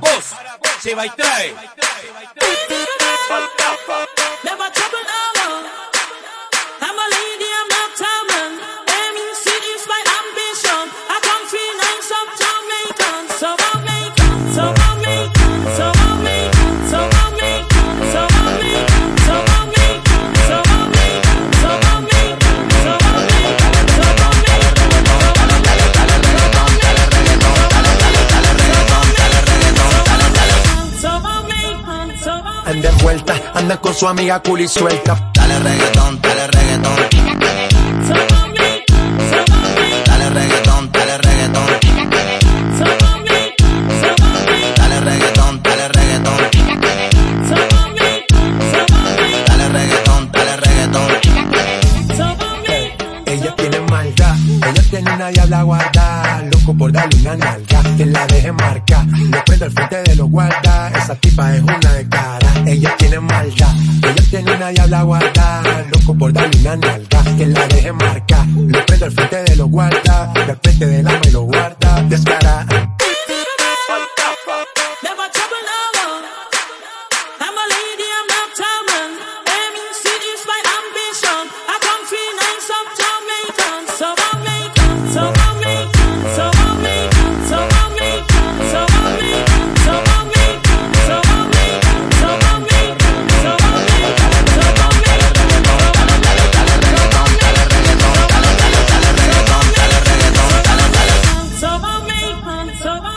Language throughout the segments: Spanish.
para vos, lleva y trae. Jamaican, so Jamaican. Anda envuelta, anda con su amiga cool y suelta. Dale reggaetón, dale reggaetón, dale reggaetón, dale reggaetón, dale reggaetón, dale reggaetón, dale reggaetón, dale reggaetón. Ella tiene maldad, ella tiene una diabla guarda, loco por darle una nalga, que la deje marca, lo prendo al frente de los guarda, esa tipa es una de cara, ella tiene maldad, ella tiene una diabla guarda, loco por darle una nalga, que la deje marca, lo prendo al frente de los guarda, al frente del ama y lo guarda, descara.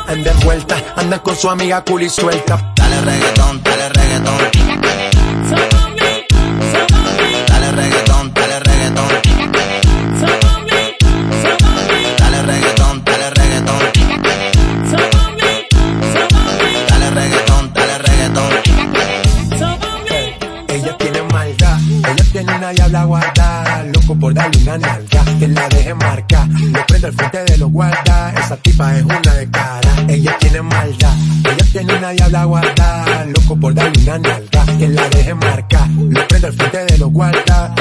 So Jamaican. Anda envuelta, anda con su amiga cool y suelta. Dale reggaetón, dale reggaetón, dale reggaetón, dale reggaetón, dale reggaetón, dale reggaetón, dale reggaetón, dale reggaetón. Ella tiene maldad, ella tiene una diabla guarda, loco por darle una nalga, que la deje marca, lo prendo al frente de los guarda, esa tipa es una de cara, ella tiene maldad, ella tiene una diabla guarda, loco por darle una nalga, que la deje marca, lo prendo al frente de los guarda,